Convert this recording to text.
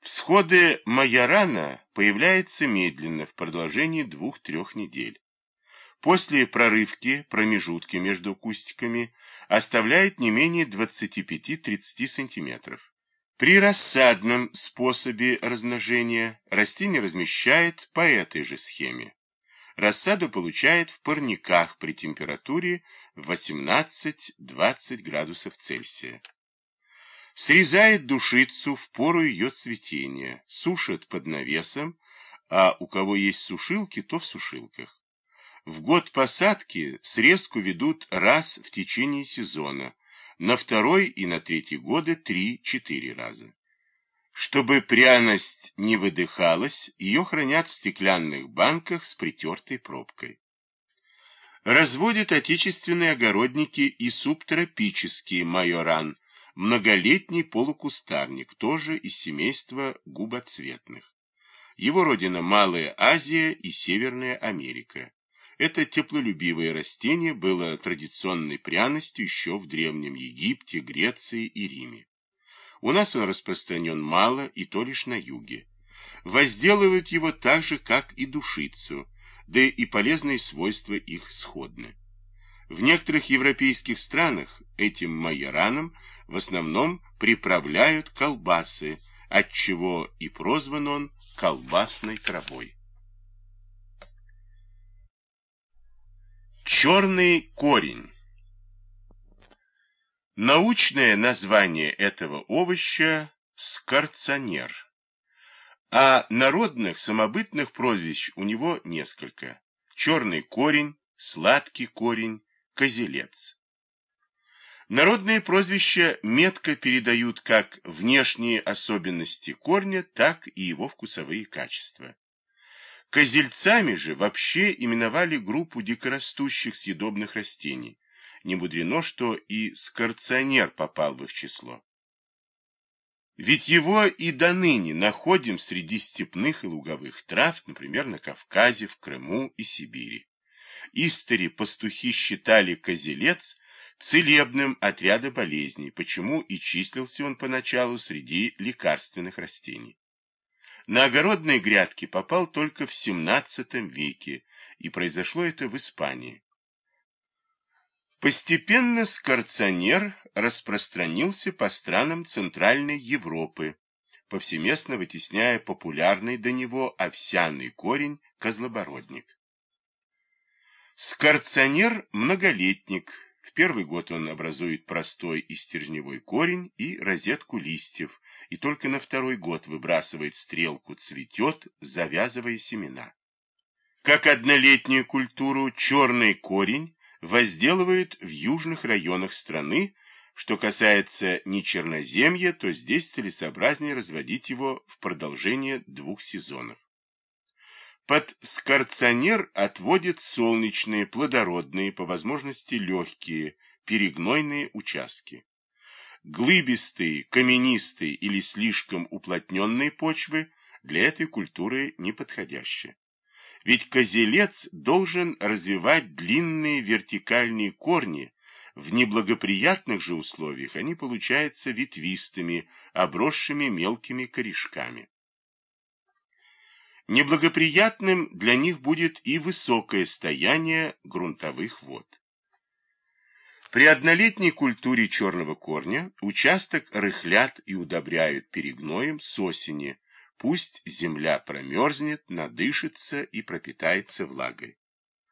Всходы майорана появляются медленно в продолжении двух-трех недель. После прорывки промежутки между кустиками оставляют не менее 25-30 см. При рассадном способе размножения растение размещает по этой же схеме. Рассаду получает в парниках при температуре 18-20 градусов Цельсия. Срезает душицу в пору ее цветения, сушит под навесом, а у кого есть сушилки, то в сушилках. В год посадки срезку ведут раз в течение сезона, на второй и на третий годы три-четыре раза. Чтобы пряность не выдыхалась, ее хранят в стеклянных банках с притертой пробкой. Разводят отечественные огородники и субтропический майоран, многолетний полукустарник, тоже из семейства губоцветных. Его родина Малая Азия и Северная Америка. Это теплолюбивое растение было традиционной пряностью еще в Древнем Египте, Греции и Риме. У нас он распространен мало и то лишь на юге. Возделывают его так же, как и душицу, да и полезные свойства их сходны. В некоторых европейских странах этим майораном в основном приправляют колбасы, отчего и прозван он колбасной травой. Черный корень. Научное название этого овоща – скорционер. А народных самобытных прозвищ у него несколько. Черный корень, сладкий корень, козелец. Народные прозвища метко передают как внешние особенности корня, так и его вкусовые качества. Козельцами же вообще именовали группу дикорастущих съедобных растений. Не мудрено, что и скорционер попал в их число. Ведь его и до ныне находим среди степных и луговых трав, например, на Кавказе, в Крыму и Сибири. Истори пастухи считали козелец целебным от ряда болезней, почему и числился он поначалу среди лекарственных растений. На огородные грядки попал только в XVII веке, и произошло это в Испании. Постепенно скорционер распространился по странам Центральной Европы, повсеместно вытесняя популярный до него овсяный корень козлобородник. Скорционер – многолетник. В первый год он образует простой и стержневой корень и розетку листьев, и только на второй год выбрасывает стрелку, цветет, завязывая семена. Как однолетнюю культуру черный корень возделывают в южных районах страны, что касается не черноземья, то здесь целесообразнее разводить его в продолжение двух сезонов. Под скорционер отводят солнечные, плодородные, по возможности легкие, перегнойные участки глыбистые, каменистые или слишком уплотненные почвы для этой культуры неподходящие. Ведь козелец должен развивать длинные вертикальные корни, в неблагоприятных же условиях они получаются ветвистыми, обросшими мелкими корешками. Неблагоприятным для них будет и высокое стояние грунтовых вод. При однолетней культуре черного корня участок рыхлят и удобряют перегноем с осени, пусть земля промерзнет, надышится и пропитается влагой.